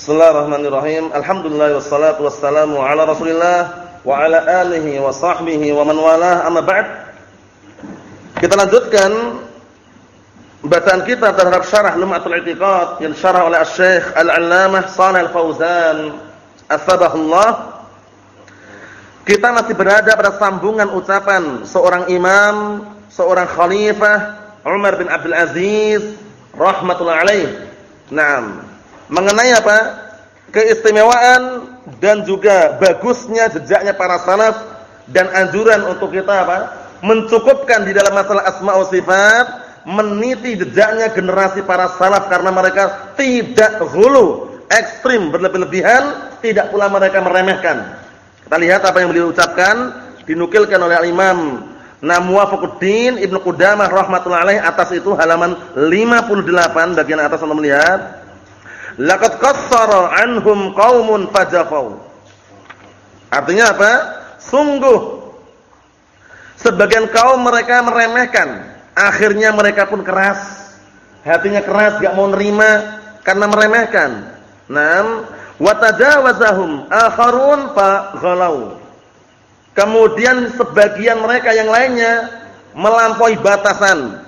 Bismillahirrahmanirrahim. Alhamdulillah wassalatu wassalamu ala Rasulillah wa ala alihi wa sahbihi wa man walah. Amma ba'd. Kita lanjutkan bacaan kita terhadap syarah Lum'atul I'tiqad yang syarah oleh Al-'Allamah Asbahullah. Kita masih berada pada sambungan ucapan seorang imam, seorang khalifah Umar bin Abdul Aziz rahmatullah alaih. Naam mengenai apa? keistimewaan dan juga bagusnya jejaknya para salaf dan anjuran untuk kita apa? mencukupkan di dalam masalah asma wa sifat, meniti jejaknya generasi para salaf karena mereka tidak hulu, ekstrim, berlebih-lebihan, tidak pula mereka meremehkan. Kita lihat apa yang beliau ucapkan dinukilkan oleh Imam Namuwafuddin Ibnu Qudamah rahmatullahi atas itu halaman 58 bagian atas Anda melihat Laqad qassara anhum qaumun fajafau. Artinya apa? Sungguh sebagian kaum mereka meremehkan, akhirnya mereka pun keras. Hatinya keras, enggak mau nerima karena meremehkan. Naam, wa tajawazahum akharun. Kemudian sebagian mereka yang lainnya melampaui batasan.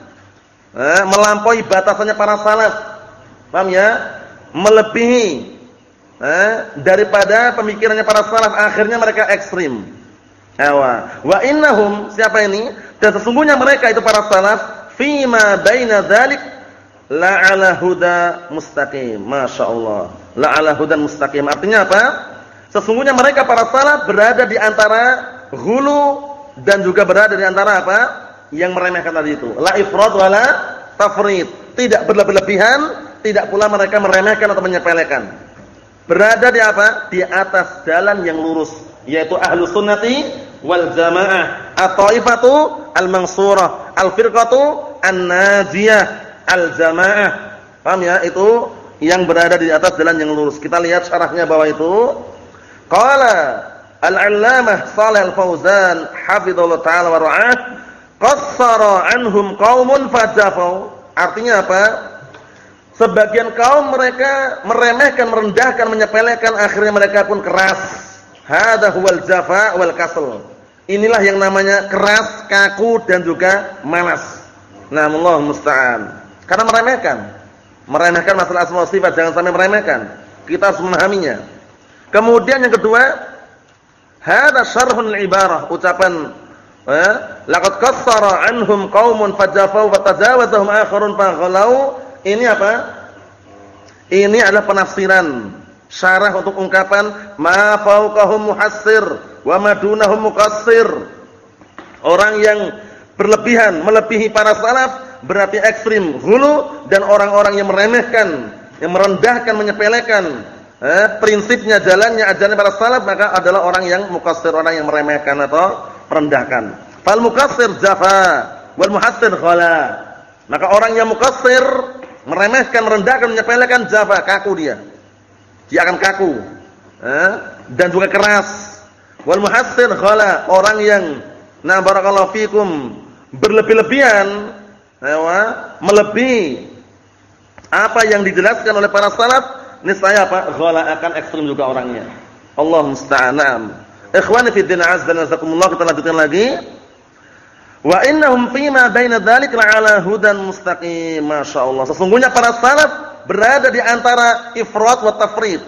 Eh, melampaui batasannya para salaf. Paham ya? Melebihi eh, daripada pemikirannya para salaf akhirnya mereka ekstrim. Awa. Wa innahum siapa ini? Dan sesungguhnya mereka itu para salaf fima baina dzalik la ala huda mustaqim. Masyaallah. La ala hudan mustaqim. Artinya apa? Sesungguhnya mereka para salaf berada di antara hulu dan juga berada di antara apa? Yang meremehkan tadi itu. La ifrad wala tafrid. Tidak berlebihan tidak pula mereka meremehkan atau menyepelekan. Berada di apa? Di atas jalan yang lurus, yaitu ahlu sunnati wal jamaah, at-taifatu al-mansurah, al-firqatu an-najiyah, al-jamaah. Paham ya? Itu yang berada di atas jalan yang lurus. Kita lihat syarahnya bawah itu. Qala al-'allamah Shalih al-Fauzan hafizallahu taala wa ra'ah, qassara anhum qaumun fajafau. Artinya apa? Sebagian kaum mereka meremehkan, merendahkan, menyepelekan, akhirnya mereka pun keras. Hadza huwal jafa wal kasal. Inilah yang namanya keras, kaku dan juga malas. Allah musta'an. Karena meremehkan. Meremehkan masalah asma sifat, jangan sampai meremehkan. Kita harus memahaminya. Kemudian yang kedua, hadza syarhun ibarah, ucapan eh, laqad qassara anhum qaumun fajafau wa tajawazahum akharun faghalau ini apa? Ini adalah penafsiran syarah untuk ungkapan ma fauqahum muhassir wa madunahum muqassir. Orang yang berlebihan, melebihi para salaf berarti ekstrim, hulu dan orang-orang yang meremehkan, yang merendahkan, menyepelekan eh, prinsipnya, jalannya, ajaran para salaf maka adalah orang yang muqassir, orang yang meremehkan atau merendahkan. Fal muqassir jafa wal muhassir khala. Maka orang yang muqassir meremehkan, merendahkan, menyepelekan jafa, kaku dia. Dia akan kaku. Eh? Dan juga keras. Wal muhassir khala, orang yang na barakallahu fikum berlebih-lebihan, ya, melebihi apa yang dijelaskan oleh para salaf, niscaya apa? Khala akan ekstrim juga orangnya. Allah musta'an. Ikhwani fi din azza wa jalla, kita lanjutkan lagi. Wa innahum fima baina dzalika la'ala hudan mustaqim. Masyaallah. Sesungguhnya para salaf berada di antara ifrat wa tafrid.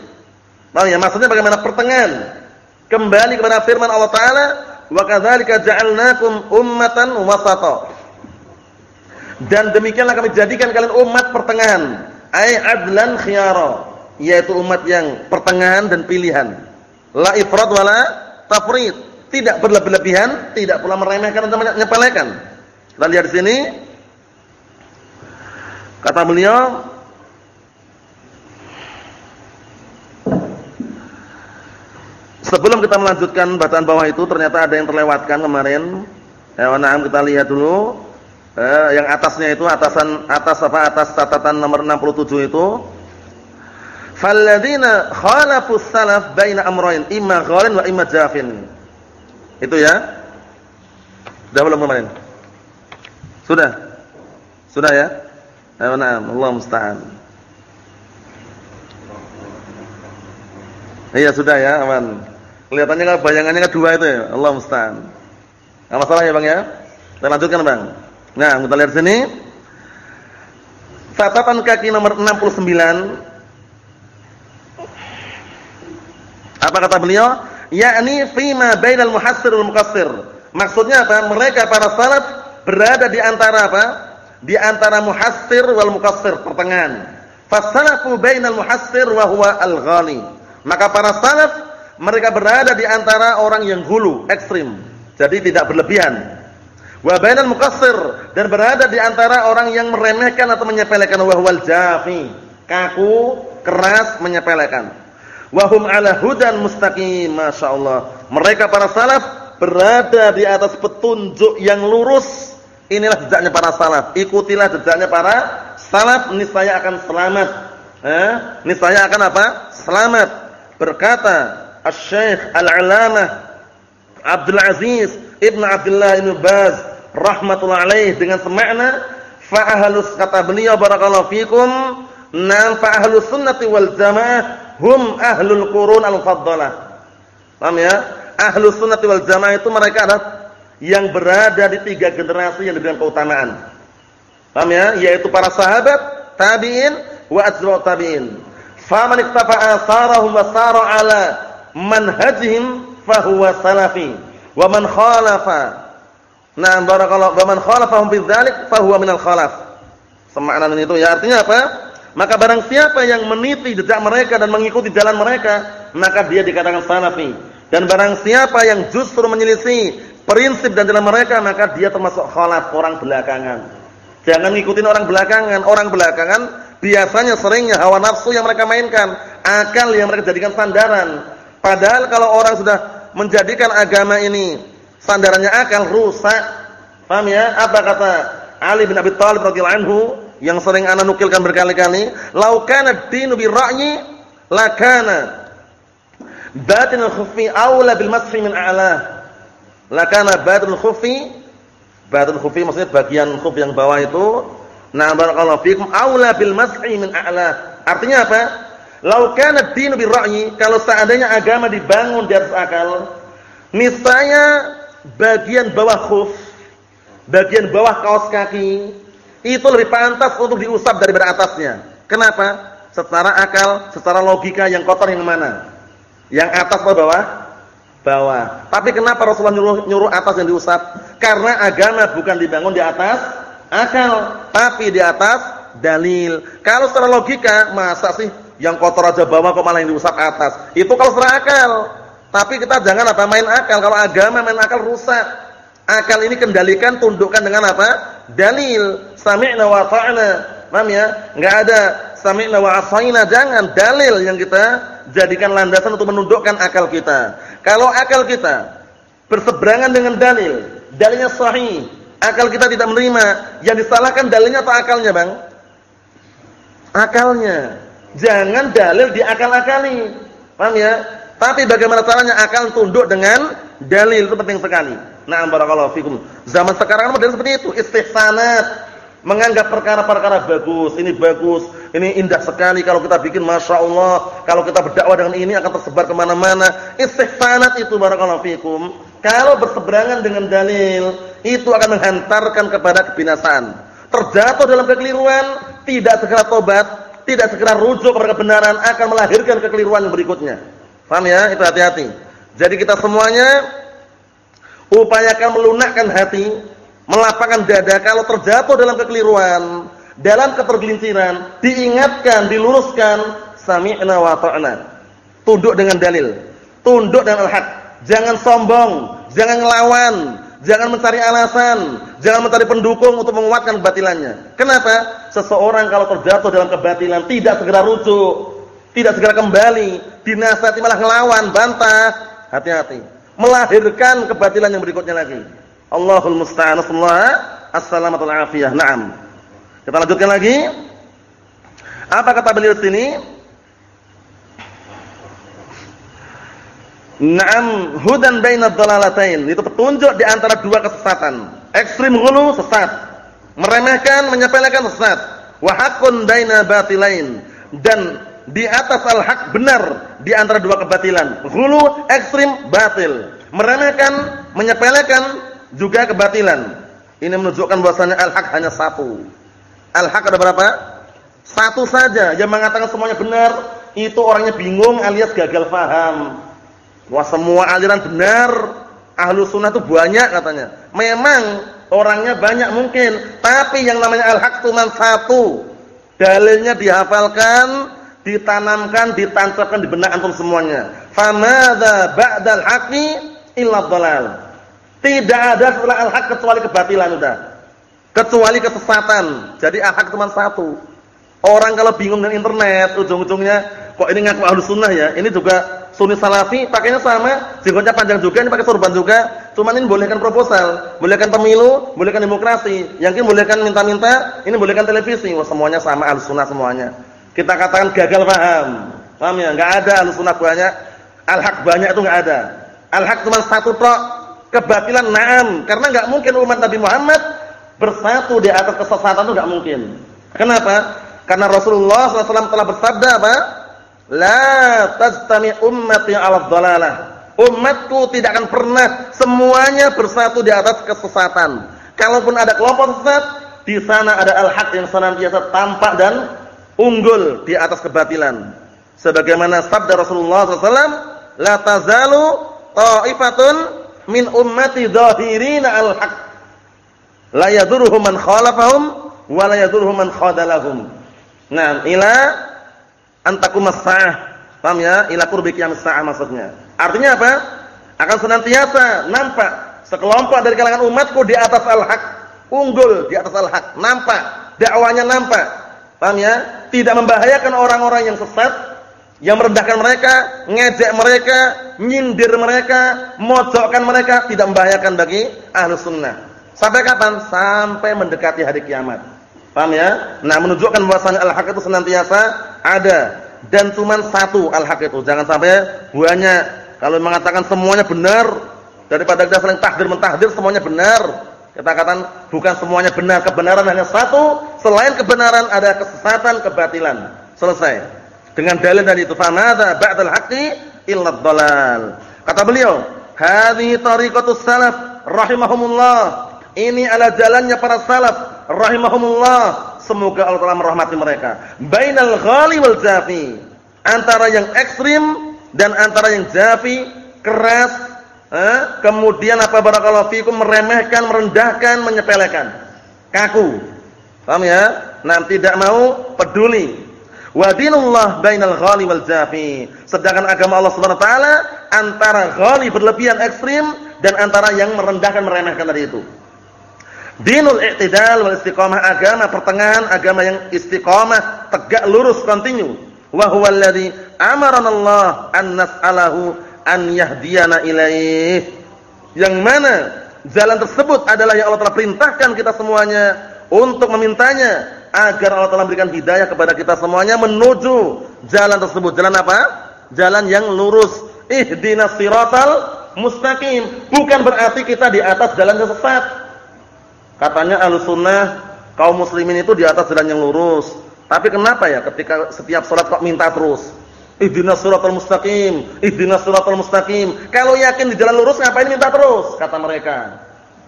Nah, ya maksudnya bagaimana pertengahan. Kembali kepada firman Allah taala, "Wa kadzalika ja'alnakum ummatan wasata." Dan demikianlah kami jadikan kalian umat pertengahan, ai adlan khiyara, yaitu umat yang pertengahan dan pilihan. La ifrat wala tafrid tidak berlebih-lebihan, tidak pula meremehkan atau menyepelekan. Kita lihat di sini. Kata beliau, sebelum kita melanjutkan bacaan bawah itu ternyata ada yang terlewatkan kemarin. Ya, nah, kita lihat dulu. Eh, yang atasnya itu atasan atas apa atas catatan nomor 67 itu Falladzina khalafus salaf baina amrayn imma ghalin wa imma jafin. Itu ya. Sudah belum kemarin? Sudah? Sudah ya? Ayo na'am, Allah musta'an. Iya sudah ya, aman. Kelihatannya kan bayangannya kan dua itu ya. Allah musta'an. Enggak masalah ya, Bang ya. Kita lanjutkan, Bang. Nah, kita lihat sini. Catatan kaki nomor 69. Apa kata beliau? Yakni fima bainal muhassir wal muqassir. Maksudnya apa? Mereka para salaf berada di antara apa? Di antara muhassir wal muqassir, pertengahan. Fasalafu bainal muhassir wa huwa al-ghali. Maka para salaf mereka berada di antara orang yang hulu, ekstrim. Jadi tidak berlebihan. Wa bainal muqassir dan berada di antara orang yang meremehkan atau menyepelekan wa huwal jafi. Kaku, keras, menyepelekan. Wa hum ala hudan mustaqim, masyaallah. Mereka para salaf berada di atas petunjuk yang lurus. Inilah jejaknya para salaf. Ikutilah jejaknya para salaf niscaya akan selamat. Eh, niscaya akan apa? Selamat. Berkata Asy-Syaikh Al-'Alamah Abdul Aziz Ibn Abdullah Ibn Baz rahmatullah alaih dengan semakna fa ahlus kata beliau barakallahu fikum nam fa ahlus sunnati wal jamaah hum ahlul qurun al-faddalah. Paham ya? Ahlus sunnati wal jamaah itu mereka adalah yang berada di tiga generasi yang diberikan keutamaan. Paham ya? Yaitu para sahabat, tabi'in wa atba'ut tabi'in. Faman iktafa asarahum wa sara ala manhajihim fahuwa salafi. Wa man khalafa Nah, barakallahu wa man khalafahum bidzalik fahuwa minal khalaf. Semakna itu ya artinya apa? Maka barang siapa yang meniti jejak mereka dan mengikuti jalan mereka, maka dia dikatakan salafi. Dan barang siapa yang justru menyelisih prinsip dan jalan mereka, maka dia termasuk khalaf, orang belakangan. Jangan ngikutin orang belakangan. Orang belakangan biasanya seringnya hawa nafsu yang mereka mainkan, akal yang mereka jadikan sandaran. Padahal kalau orang sudah menjadikan agama ini sandarannya akal rusak. Paham ya? Apa kata Ali bin Abi Thalib radhiyallahu anhu yang sering ana nukilkan berkali-kali, "Lau kana ad-dinu bi ra'yi lakana batinul khufi aula bil mashi min a'la." Lakana batinul khufi Batul khufi maksudnya bagian khuf yang bawah itu na barakallahu fikum aula bil mas'i min a'la. Artinya apa? Lau kana ad-dinu bir ra'yi, kalau seandainya agama dibangun di atas akal, niscaya bagian bawah khuf, bagian bawah kaos kaki itu lebih pantas untuk diusap daripada atasnya. Kenapa? Secara akal, secara logika yang kotor yang mana? Yang atas atau bawah? bawah. Tapi kenapa Rasulullah nyuruh, nyuruh atas yang diusap? Karena agama bukan dibangun di atas akal, tapi di atas dalil. Kalau secara logika, masa sih yang kotor aja bawah kok malah yang diusap atas? Itu kalau secara akal. Tapi kita jangan apa main akal. Kalau agama main akal rusak. Akal ini kendalikan, tundukkan dengan apa? Dalil. Sami'na wa ta'na. Paham ya? Enggak ada sami'na wa asaina. Jangan dalil yang kita jadikan landasan untuk menundukkan akal kita. Kalau akal kita berseberangan dengan dalil, dalilnya sahih, akal kita tidak menerima, yang disalahkan dalilnya atau akalnya, Bang? Akalnya. Jangan dalil diakal-akali. Paham ya? Tapi bagaimana caranya akal tunduk dengan dalil itu penting sekali. Na'am barakallahu fikum. Zaman sekarang model seperti itu, istihsanat menganggap perkara-perkara bagus, ini bagus, ini indah sekali kalau kita bikin Masya Allah, kalau kita berdakwah dengan ini akan tersebar ke mana-mana. Istighfanat itu barakallahu fikum. Kalau berseberangan dengan dalil, itu akan menghantarkan kepada kebinasaan. Terjatuh dalam kekeliruan, tidak segera tobat, tidak segera rujuk kepada kebenaran, akan melahirkan kekeliruan berikutnya. Paham ya? Itu hati-hati. Jadi kita semuanya upayakan melunakkan hati melapangkan dada kalau terjatuh dalam kekeliruan, dalam ketergelinciran, diingatkan, diluruskan, sami'na wa ta'na. Tunduk dengan dalil, tunduk dengan al-haq. Jangan sombong, jangan ngelawan, jangan mencari alasan, jangan mencari pendukung untuk menguatkan kebatilannya. Kenapa? Seseorang kalau terjatuh dalam kebatilan tidak segera rujuk, tidak segera kembali, dinasihati malah ngelawan, bantah, hati-hati. Melahirkan kebatilan yang berikutnya lagi. Allahul musta'an. Assalamualaikum afiyah. Naam. Kita lanjutkan lagi. Apa kata beliau sini? Naam hudan bainad dalalatain. Itu petunjuk di antara dua kesesatan. Ekstrim hulu sesat. Meremehkan, menyepelekan sesat. Wa haqqun batilain. Dan di atas al-haq benar di antara dua kebatilan. Ghulu ekstrim batil. Meremehkan, menyepelekan juga kebatilan. Ini menunjukkan bahwasanya al-haq hanya satu. Al-haq ada berapa? Satu saja. Yang mengatakan semuanya benar itu orangnya bingung alias gagal paham. Wah semua aliran benar. Ahlu sunnah itu banyak katanya. Memang orangnya banyak mungkin, tapi yang namanya al-haq cuma satu. Dalilnya dihafalkan, ditanamkan, ditancapkan di benak antum semuanya. Famadza ba'dal haqqi illa dhalal. Tidak ada setelah al-haq kecuali kebatilan sudah. Kecuali kesesatan. Jadi al-haq cuma satu. Orang kalau bingung dengan internet, ujung-ujungnya kok ini ngaku ahlu sunnah ya, ini juga sunni salafi, pakainya sama, jenggotnya panjang juga, ini pakai sorban juga, Cuma ini bolehkan proposal, bolehkan pemilu, bolehkan demokrasi. Yang ini bolehkan minta-minta, ini bolehkan televisi. Wah, semuanya sama al-sunnah semuanya. Kita katakan gagal paham. Paham ya? Enggak ada al-sunnah banyak, al-haq banyak itu enggak ada. Al-haq cuma satu tok. Kebatilan na'am. Karena enggak mungkin umat Nabi Muhammad bersatu di atas kesesatan itu enggak mungkin. Kenapa? Karena Rasulullah SAW telah bersabda apa? La tajtami ummati 'ala dhalalah Umatku tidak akan pernah semuanya bersatu di atas kesesatan. Kalaupun ada kelompok sesat, di sana ada al-haq yang senantiasa tampak dan unggul di atas kebatilan. Sebagaimana sabda Rasulullah SAW, La tazalu ta'ifatun min ummati dhahirina al-haq. La yadurhum man khalafahum, wa la yadurhum man khadalahum. Nah, ila antakum as-sa'ah. Paham ya? Ila qurbi qiyamis sa'ah maksudnya. Artinya apa? Akan senantiasa nampak sekelompok dari kalangan umatku di atas al-haq, unggul di atas al-haq, nampak, dakwanya nampak. Paham ya? Tidak membahayakan orang-orang yang sesat, yang merendahkan mereka, ngejek mereka, nyindir mereka, mojokkan mereka, tidak membahayakan bagi ahlu sunnah. Sampai kapan? Sampai mendekati hari kiamat. Paham ya? Nah, menunjukkan bahwasanya al-haq itu senantiasa ada dan cuma satu al-haq itu. Jangan sampai banyak kalau mengatakan semuanya benar daripada kita saling tahdir mentahdir semuanya benar. Kita katakan bukan semuanya benar, kebenaran hanya satu, selain kebenaran ada kesesatan, kebatilan. Selesai. Dengan dalil dari itu famada ba'dal haqqi illa dhalal. Kata beliau, "Hadhihi tariqatus salaf rahimahumullah." Ini adalah jalannya para salaf rahimahumullah. Semoga Allah telah merahmati mereka. Bainal ghali wal jafi. Antara yang ekstrim dan antara yang jafi, keras, eh, kemudian apa barakallahu fikum meremehkan, merendahkan, menyepelekan. Kaku. Paham ya? Nah, tidak mau peduli. Wa dinullah bainal ghali wal jafi. Sedangkan agama Allah Subhanahu wa taala antara ghali berlebihan ekstrim dan antara yang merendahkan, meremehkan tadi itu. Dinul i'tidal wal istiqamah agama pertengahan, agama yang istiqamah, tegak lurus kontinu wa huwa alladhi amarana Allah an nas'alahu an yahdiyana ilaih. Yang mana jalan tersebut adalah yang Allah telah perintahkan kita semuanya untuk memintanya agar Allah telah memberikan hidayah kepada kita semuanya menuju jalan tersebut. Jalan apa? Jalan yang lurus. Ihdinas siratal mustaqim. Bukan berarti kita di atas jalan yang sesat. Katanya Ahlussunnah kaum muslimin itu di atas jalan yang lurus. Tapi kenapa ya ketika setiap sholat kok minta terus? Ihdinas siratal mustaqim, ihdinas siratal mustaqim. Kalau yakin di jalan lurus ngapain minta terus? Kata mereka.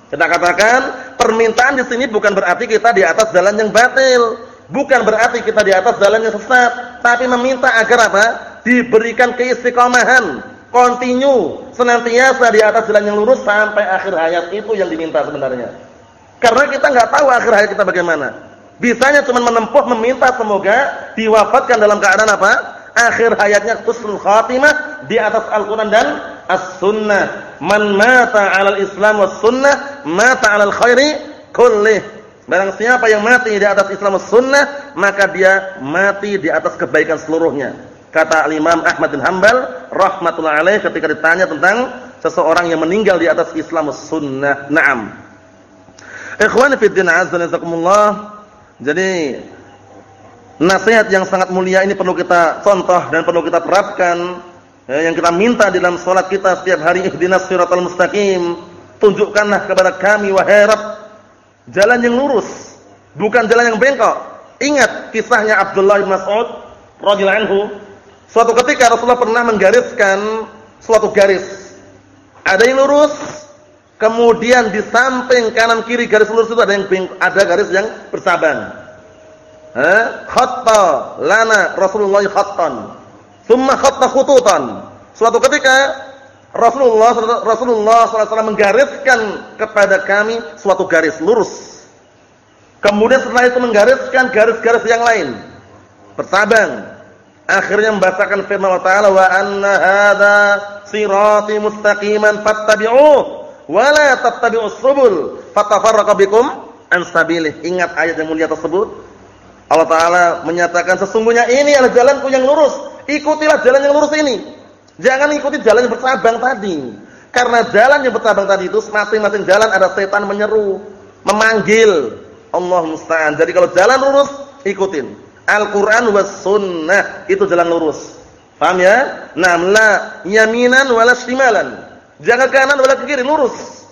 Kita katakan permintaan di sini bukan berarti kita di atas jalan yang batil, bukan berarti kita di atas jalan yang sesat, tapi meminta agar apa? Diberikan keistiqomahan, kontinu, senantiasa di atas jalan yang lurus sampai akhir hayat itu yang diminta sebenarnya. Karena kita nggak tahu akhir hayat kita bagaimana. Bisanya cuma menempuh meminta semoga diwafatkan dalam keadaan apa? Akhir hayatnya husnul khatimah di atas Al-Qur'an dan As-Sunnah. Man mata 'alal Islam was sunnah, mata 'alal khairi kullih. Barang siapa yang mati di atas Islam was sunnah, maka dia mati di atas kebaikan seluruhnya. Kata Imam Ahmad bin Hanbal rahmatullah alaih ketika ditanya tentang seseorang yang meninggal di atas Islam was sunnah. Naam. Ikhwani fi din azza wa jadi nasihat yang sangat mulia ini perlu kita contoh dan perlu kita terapkan. Ya, yang kita minta di dalam salat kita setiap hari ihdinas siratal mustaqim. Tunjukkanlah kepada kami wahai Rabb jalan yang lurus, bukan jalan yang bengkok. Ingat kisahnya Abdullah bin Mas'ud radhiyallahu anhu, suatu ketika Rasulullah pernah menggariskan suatu garis. Ada yang lurus, kemudian di samping kanan kiri garis lurus itu ada yang ada garis yang bersaban. Ha? Khatta lana Rasulullah khattan. Tsumma khatta khututan. Suatu ketika Rasulullah Rasulullah SAW menggariskan kepada kami suatu garis lurus. Kemudian setelah itu menggariskan garis-garis yang lain. Bersaban. Akhirnya membacakan firman Allah Ta'ala wa anna hadza sirati mustaqiman fattabi'uh wa la tattabi'us subul fatafarraqu bikum. Ingat ayat yang mulia tersebut. Allah Ta'ala menyatakan sesungguhnya ini adalah jalanku yang lurus. Ikutilah jalan yang lurus ini. Jangan ikuti jalan yang bercabang tadi. Karena jalan yang bercabang tadi itu masing-masing jalan ada setan menyeru, memanggil. Allah musta'an. Jadi kalau jalan lurus, ikutin. Al-Qur'an was sunnah itu jalan lurus. Paham ya? Naam la yaminan wala shimalan. Jangan kanan wala kiri, lurus.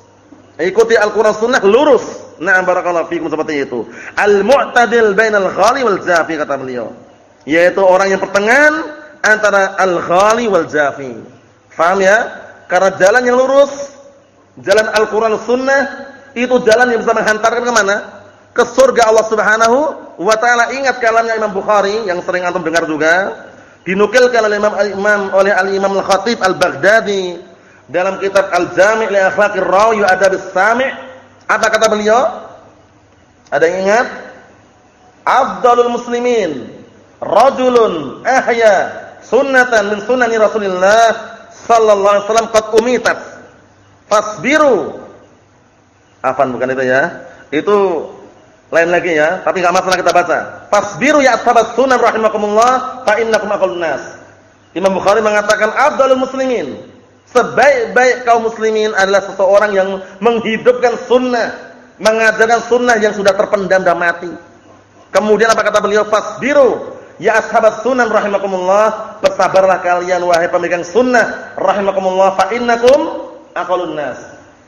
Ikuti Al-Qur'an sunnah lurus. Na'am barakallahu fikum seperti itu. Al-mu'tadil bainal ghali wal jafi kata beliau. Yaitu orang yang pertengahan antara al-ghali wal jafi. Faham ya? Karena jalan yang lurus, jalan Al-Qur'an Sunnah itu jalan yang bisa menghantarkan ke mana? Ke surga Allah Subhanahu wa taala. Ingat kalamnya Imam Bukhari yang sering antum dengar juga, dinukilkan oleh Imam Imam oleh Al-Imam Al-Khatib Al-Baghdadi dalam kitab Al-Jami' li Akhlaqir Rawi wa Adab As-Sami'. Apa kata beliau? Ada yang ingat? Afdalul muslimin rajulun ahya sunnatan min sunani Rasulillah sallallahu alaihi wasallam qad umitat. Fasbiru. Afan bukan itu ya. Itu lain lagi ya, tapi enggak masalah kita baca. Fasbiru ya ashabas sunan rahimakumullah fa innakum aqallun nas. Imam Bukhari mengatakan afdalul muslimin. Sebaik-baik kaum muslimin adalah seseorang yang menghidupkan sunnah, mengajarkan sunnah yang sudah terpendam dan mati. Kemudian apa kata beliau? Fasbiru Ya ashabas sunan rahimakumullah, bersabarlah kalian wahai pemegang sunnah rahimakumullah fa innakum nas.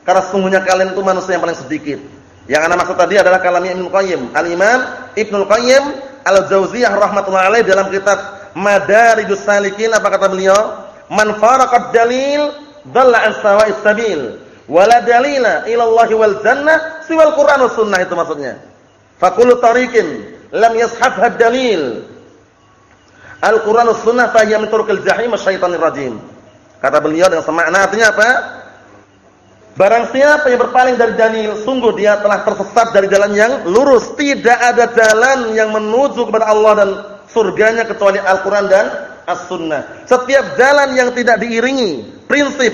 Karena sungguhnya kalian itu manusia yang paling sedikit. Yang ana maksud tadi adalah kalamnya Ibnu Qayyim. Al-Imam Ibnu Qayyim Al-Jauziyah rahimatullah alaih dalam kitab Madarijus Salikin apa kata beliau? Man faraqad dalil dhalla an sawa'is sabil. Wala dalila ila Allah wal jannah siwal Qur'an was sunnah itu maksudnya. Fa kullu tariqin lam yashabha dalil Al-Qur'an was sunnah fa hiya min turuqil jahim rajim. Kata beliau dengan semakna artinya apa? Barang siapa yang berpaling dari dalil, sungguh dia telah tersesat dari jalan yang lurus. Tidak ada jalan yang menuju kepada Allah dan surganya kecuali Al-Qur'an dan As-Sunnah. Setiap jalan yang tidak diiringi prinsip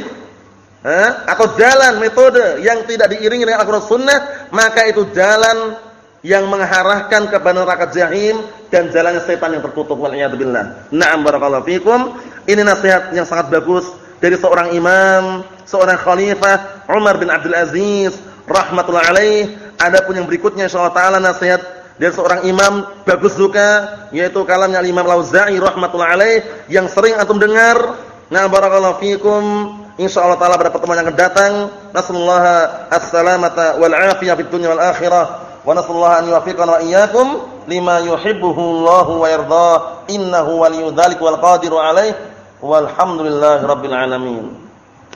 eh, atau jalan metode yang tidak diiringi dengan Al-Qur'an Sunnah, maka itu jalan yang mengarahkan ke neraka jahim dan jalannya setan yang tertutup wal billah. Na'am barakallahu fikum. Ini nasihat yang sangat bagus dari seorang imam, seorang khalifah Umar bin Abdul Aziz rahmatullah alaih. Adapun yang berikutnya insyaallah taala nasihat dari seorang imam bagus juga yaitu kalamnya Imam Lauza'i rahmatullah alaih yang sering antum dengar. Na'am barakallahu fikum. Insyaallah taala pada pertemuan yang akan datang, nasallahu as-salamata wal afiyah. Wa nasallahu an yuwaffiqana wa iyyakum lima yuhibbuhu Allah wa yarda. Innahu waliyyu dzalik wal qadiru alaih. Walhamdulillahi rabbil alamin.